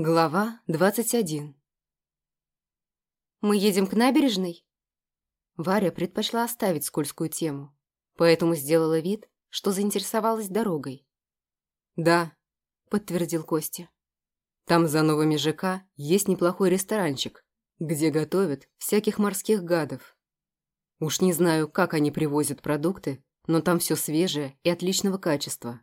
Глава 21 «Мы едем к набережной?» Варя предпочла оставить скользкую тему, поэтому сделала вид, что заинтересовалась дорогой. «Да», — подтвердил Костя. «Там за новыми ЖК есть неплохой ресторанчик, где готовят всяких морских гадов. Уж не знаю, как они привозят продукты, но там все свежее и отличного качества».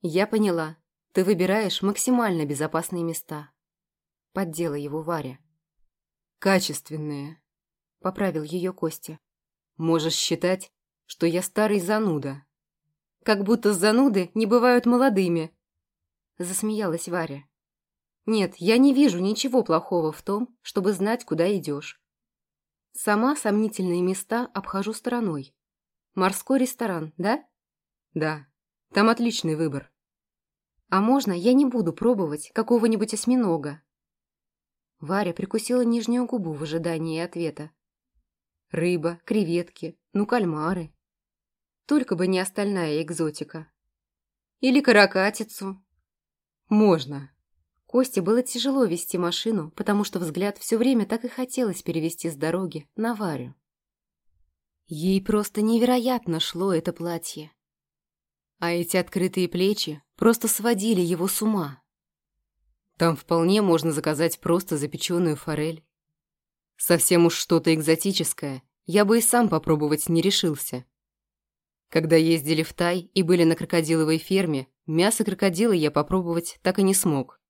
«Я поняла», ты выбираешь максимально безопасные места. Поддела его Варя. Качественные. Поправил ее Костя. Можешь считать, что я старый зануда. Как будто зануды не бывают молодыми. Засмеялась Варя. Нет, я не вижу ничего плохого в том, чтобы знать, куда идешь. Сама сомнительные места обхожу стороной. Морской ресторан, да? Да, там отличный выбор. А можно я не буду пробовать какого-нибудь осьминога? Варя прикусила нижнюю губу в ожидании ответа. Рыба, креветки, ну кальмары. Только бы не остальная экзотика. Или каракатицу. Можно. Косте было тяжело вести машину, потому что взгляд все время так и хотелось перевести с дороги на Варю. Ей просто невероятно шло это платье. А эти открытые плечи просто сводили его с ума. Там вполне можно заказать просто запеченную форель. Совсем уж что-то экзотическое, я бы и сам попробовать не решился. Когда ездили в Тай и были на крокодиловой ферме, мясо крокодила я попробовать так и не смог.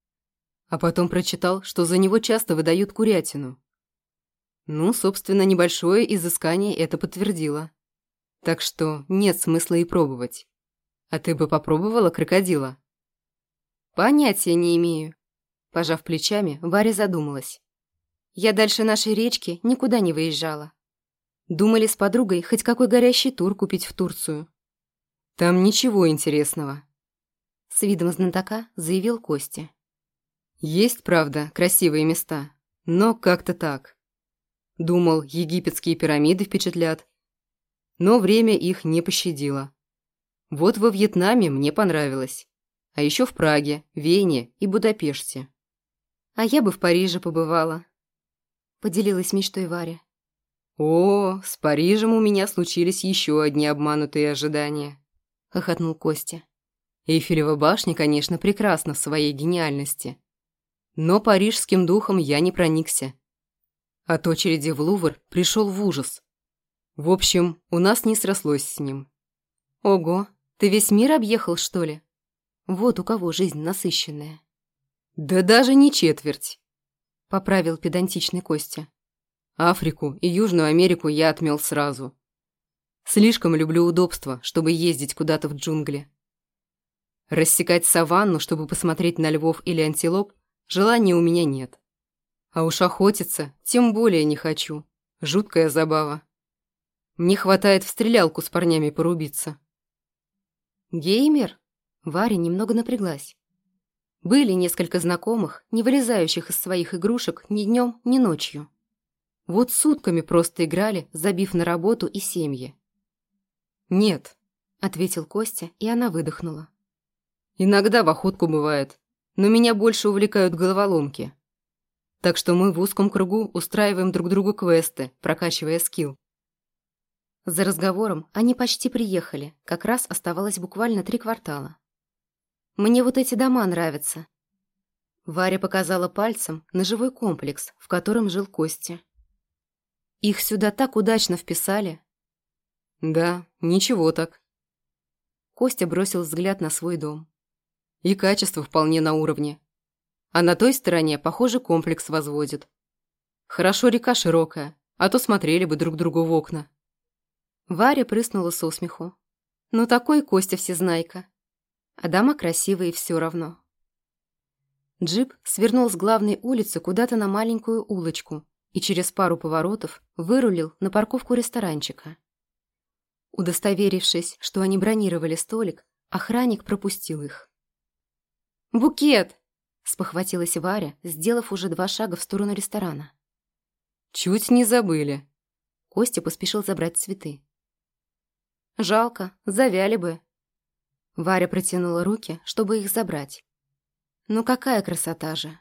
А потом прочитал, что за него часто выдают курятину. Ну, собственно, небольшое изыскание это подтвердило. Так что нет смысла и пробовать. А ты бы попробовала крокодила? Понятия не имею. Пожав плечами, Варя задумалась. Я дальше нашей речки никуда не выезжала. Думали с подругой хоть какой горящий тур купить в Турцию. Там ничего интересного. С видом знатока заявил Костя. Есть, правда, красивые места, но как-то так. Думал, египетские пирамиды впечатлят. Но время их не пощадило. Вот во Вьетнаме мне понравилось. А еще в Праге, Вене и Будапеште. А я бы в Париже побывала. Поделилась мечтой Варя. О, с Парижем у меня случились еще одни обманутые ожидания. Хохотнул Костя. Эйфелева башня, конечно, прекрасна в своей гениальности. Но парижским духом я не проникся. От очереди в Лувр пришел в ужас. В общем, у нас не срослось с ним. Ого, ты весь мир объехал, что ли? Вот у кого жизнь насыщенная. Да даже не четверть, поправил педантичный Костя. Африку и Южную Америку я отмел сразу. Слишком люблю удобство, чтобы ездить куда-то в джунгли. Рассекать саванну, чтобы посмотреть на львов или антилоп, желания у меня нет. А уж охотиться тем более не хочу. Жуткая забава. Мне хватает в стрелялку с парнями порубиться. Геймер? Варя немного напряглась. Были несколько знакомых, не вылезающих из своих игрушек ни днем, ни ночью. Вот сутками просто играли, забив на работу и семьи. «Нет», — ответил Костя, и она выдохнула. «Иногда в охотку бывает, но меня больше увлекают головоломки. Так что мы в узком кругу устраиваем друг другу квесты, прокачивая скилл. За разговором они почти приехали, как раз оставалось буквально три квартала. «Мне вот эти дома нравятся». Варя показала пальцем на живой комплекс, в котором жил Костя. «Их сюда так удачно вписали». «Да, ничего так». Костя бросил взгляд на свой дом. «И качество вполне на уровне. А на той стороне, похоже, комплекс возводит. Хорошо река широкая, а то смотрели бы друг другу в окна». Варя прыснула со смеху. Ну такой Костя всезнайка. А дама красивая все равно. Джип свернул с главной улицы куда-то на маленькую улочку и через пару поворотов вырулил на парковку ресторанчика. Удостоверившись, что они бронировали столик, охранник пропустил их. «Букет!» – спохватилась Варя, сделав уже два шага в сторону ресторана. «Чуть не забыли». Костя поспешил забрать цветы. Жалко, завяли бы. Варя протянула руки, чтобы их забрать. Ну какая красота же.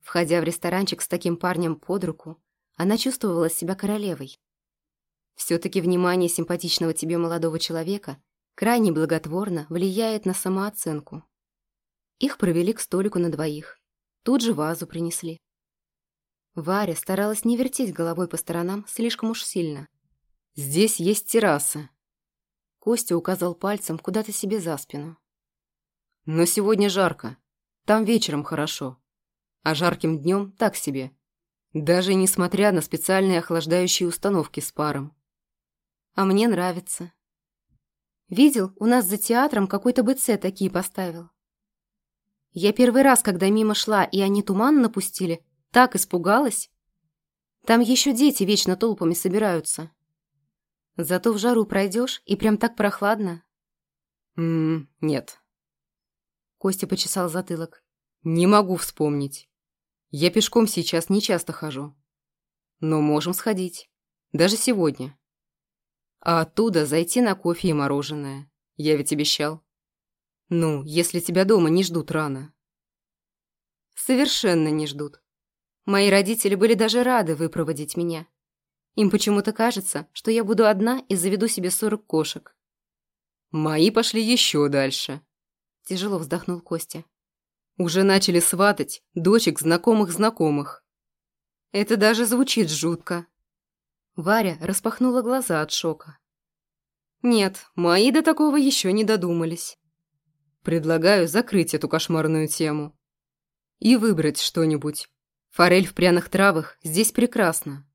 Входя в ресторанчик с таким парнем под руку, она чувствовала себя королевой. Все-таки внимание симпатичного тебе молодого человека крайне благотворно влияет на самооценку. Их провели к столику на двоих. Тут же вазу принесли. Варя старалась не вертеть головой по сторонам слишком уж сильно. «Здесь есть терраса». Костя указал пальцем куда-то себе за спину. «Но сегодня жарко. Там вечером хорошо а жарким днем так себе. Даже несмотря на специальные охлаждающие установки с паром. А мне нравится. Видел, у нас за театром какой-то БЦ такие поставил. Я первый раз, когда мимо шла, и они туман напустили, так испугалась. Там еще дети вечно толпами собираются. Зато в жару пройдешь, и прям так прохладно. Ммм, нет. Костя почесал затылок. Не могу вспомнить. Я пешком сейчас не часто хожу. Но можем сходить. Даже сегодня. А оттуда зайти на кофе и мороженое. Я ведь обещал. Ну, если тебя дома не ждут рано. Совершенно не ждут. Мои родители были даже рады выпроводить меня. Им почему-то кажется, что я буду одна и заведу себе сорок кошек. Мои пошли еще дальше. Тяжело вздохнул Костя. Уже начали сватать дочек знакомых знакомых. Это даже звучит жутко. Варя распахнула глаза от шока. Нет, мои до такого еще не додумались. Предлагаю закрыть эту кошмарную тему. И выбрать что-нибудь. Форель в пряных травах здесь прекрасно.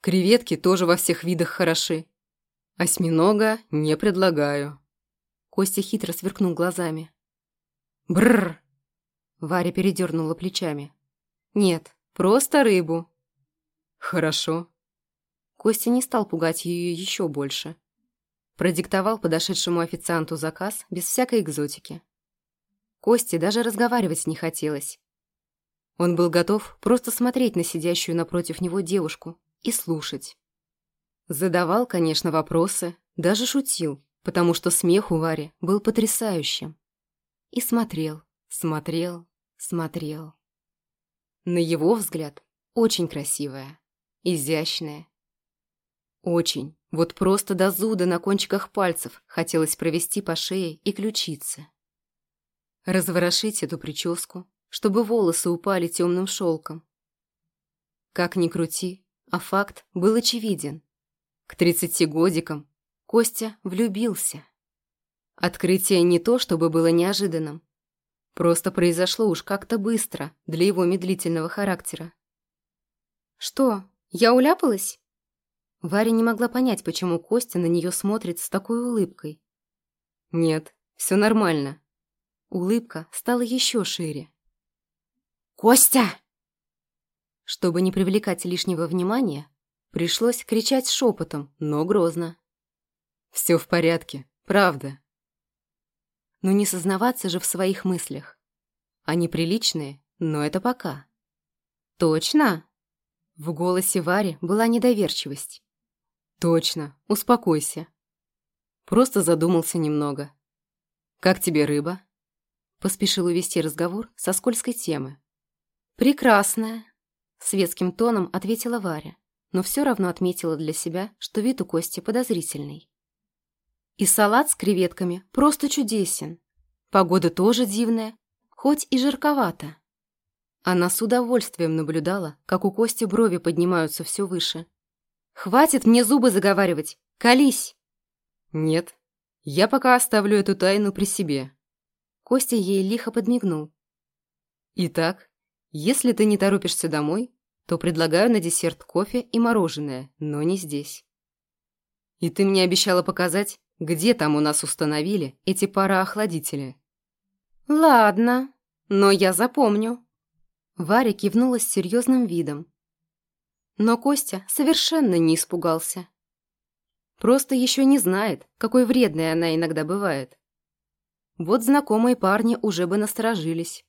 Креветки тоже во всех видах хороши. Осьминога не предлагаю. Костя хитро сверкнул глазами. Бррр! Варя передернула плечами. «Нет, просто рыбу». «Хорошо». Костя не стал пугать ее еще больше. Продиктовал подошедшему официанту заказ без всякой экзотики. Косте даже разговаривать не хотелось. Он был готов просто смотреть на сидящую напротив него девушку и слушать. Задавал, конечно, вопросы, даже шутил, потому что смех у Вари был потрясающим. И смотрел, смотрел, смотрел. На его взгляд, очень красивая, изящная. Очень, вот просто до зуда на кончиках пальцев хотелось провести по шее и ключице. Разворошить эту прическу, чтобы волосы упали темным шелком. Как ни крути, а факт был очевиден. К тридцати годикам Костя влюбился. Открытие не то, чтобы было неожиданным, Просто произошло уж как-то быстро для его медлительного характера. «Что, я уляпалась?» Варя не могла понять, почему Костя на нее смотрит с такой улыбкой. «Нет, все нормально». Улыбка стала еще шире. «Костя!» Чтобы не привлекать лишнего внимания, пришлось кричать шепотом, но грозно. «Все в порядке, правда» но не сознаваться же в своих мыслях. Они приличные, но это пока. «Точно?» В голосе Вари была недоверчивость. «Точно, успокойся. Просто задумался немного. Как тебе рыба?» Поспешил увести разговор со скользкой темы. «Прекрасная», — светским тоном ответила Варя, но все равно отметила для себя, что вид у Кости подозрительный. И салат с креветками просто чудесен. Погода тоже дивная, хоть и жарковато. Она с удовольствием наблюдала, как у Кости брови поднимаются все выше. «Хватит мне зубы заговаривать! Колись!» «Нет, я пока оставлю эту тайну при себе». Костя ей лихо подмигнул. «Итак, если ты не торопишься домой, то предлагаю на десерт кофе и мороженое, но не здесь. И ты мне обещала показать, где там у нас установили эти пароохладители? Ладно, но я запомню. Варя кивнула с серьезным видом. Но Костя совершенно не испугался. Просто еще не знает, какой вредной она иногда бывает. Вот знакомые парни уже бы насторожились.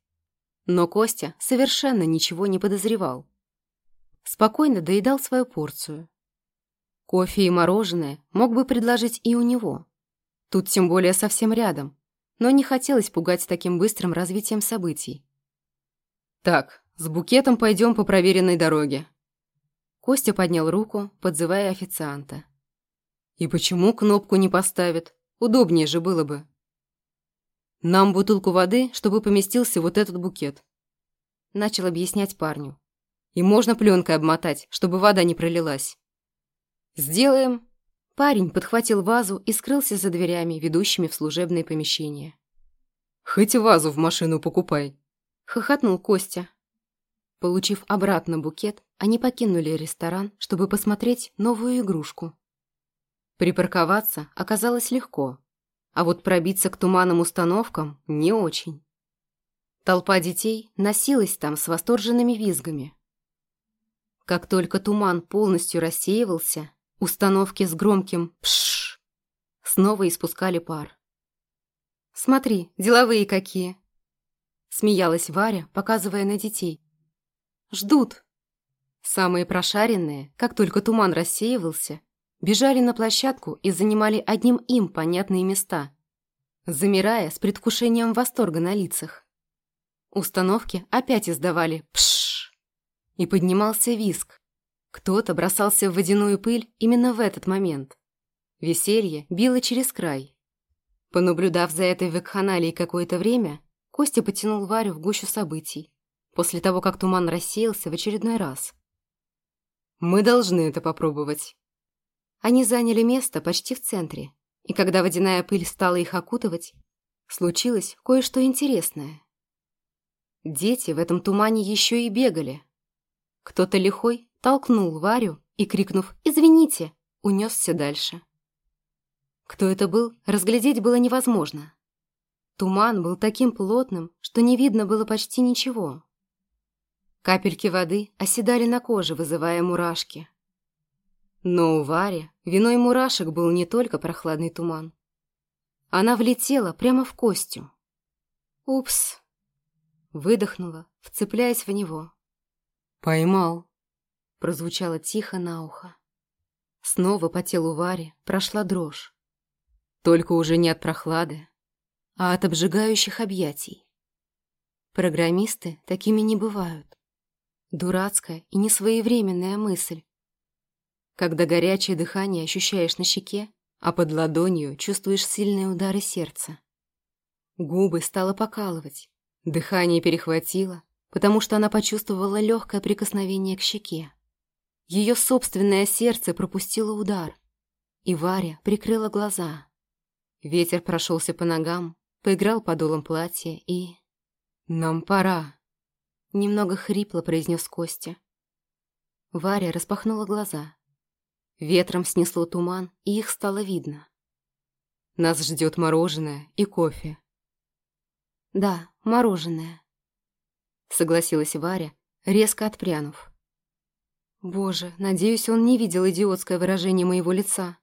Но Костя совершенно ничего не подозревал. Спокойно доедал свою порцию. Кофе и мороженое мог бы предложить и у него. Тут тем более совсем рядом, но не хотелось пугать таким быстрым развитием событий. «Так, С букетом пойдем по проверенной дороге». Костя поднял руку, подзывая официанта. «И почему кнопку не поставит? Удобнее же было бы». «Нам бутылку воды, чтобы поместился вот этот букет», — начал объяснять парню. «И можно пленкой обмотать, чтобы вода не пролилась». «Сделаем». Парень подхватил вазу и скрылся за дверями, ведущими в служебные помещения. «Хоть вазу в машину покупай», — хохотнул Костя. Получив обратно букет, они покинули ресторан, чтобы посмотреть новую игрушку. Припарковаться оказалось легко, а вот пробиться к туманным установкам не очень. Толпа детей носилась там с восторженными визгами. Как только туман полностью рассеивался, установки с громким «пшш» снова испускали пар. «Смотри, деловые какие!» Смеялась Варя, показывая на детей. Ждут. Самые прошаренные, как только туман рассеивался, бежали на площадку и занимали одним им понятные места, замирая с предвкушением восторга на лицах. Установки опять издавали «пшшш» и поднимался виск. Кто-то бросался в водяную пыль именно в этот момент. Веселье било через край. Понаблюдав за этой вакханалией какое-то время, Костя потянул Варю в гущу событий после того, как туман рассеялся в очередной раз. «Мы должны это попробовать». Они заняли место почти в центре, и когда водяная пыль стала их окутывать, случилось кое-что интересное. Дети в этом тумане еще и бегали. Кто-то лихой толкнул Варю и, крикнув «Извините!», унесся дальше. Кто это был, разглядеть было невозможно. Туман был таким плотным, что не видно было почти ничего. Капельки воды оседали на коже, вызывая мурашки. Но у Вари виной мурашек был не только прохладный туман. Она влетела прямо в Костю. «Упс!» Выдохнула, вцепляясь в него. «Поймал!» Прозвучало тихо на ухо. Снова по телу Вари прошла дрожь. Только уже не от прохлады, а от обжигающих объятий. Программисты такими не бывают. Дурацкая и несвоевременная мысль. Когда горячее дыхание ощущаешь на щеке, а под ладонью чувствуешь сильные удары сердца. Губы стало покалывать, дыхание перехватило, потому что она почувствовала легкое прикосновение к щеке. Ее собственное сердце пропустило удар, и Варя прикрыла глаза. Ветер прошелся по ногам, поиграл подолом платья и... «Нам пора», Немного хрипло произнес Костя. Варя распахнула глаза. Ветром снесло туман, и их стало видно. Нас ждет мороженое и кофе. Да, мороженое. Согласилась Варя, резко отпрянув. Боже, надеюсь, он не видел идиотское выражение моего лица.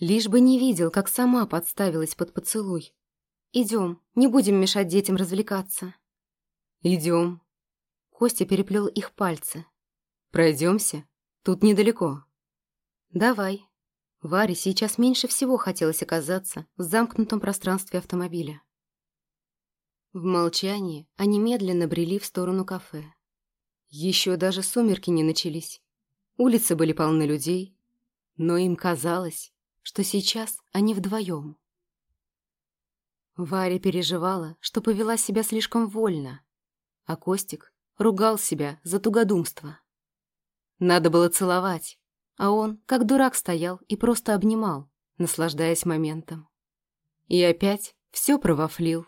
Лишь бы не видел, как сама подставилась под поцелуй. Идем, не будем мешать детям развлекаться. Идем. Костя переплел их пальцы. Пройдемся. Тут недалеко. Давай. Варе сейчас меньше всего хотелось оказаться в замкнутом пространстве автомобиля. В молчании они медленно брели в сторону кафе. Еще даже сумерки не начались. Улицы были полны людей, но им казалось, что сейчас они вдвоем. Варя переживала, что повела себя слишком вольно, а Костик ругал себя за тугодумство. Надо было целовать, а он, как дурак, стоял и просто обнимал, наслаждаясь моментом. И опять все провафлил.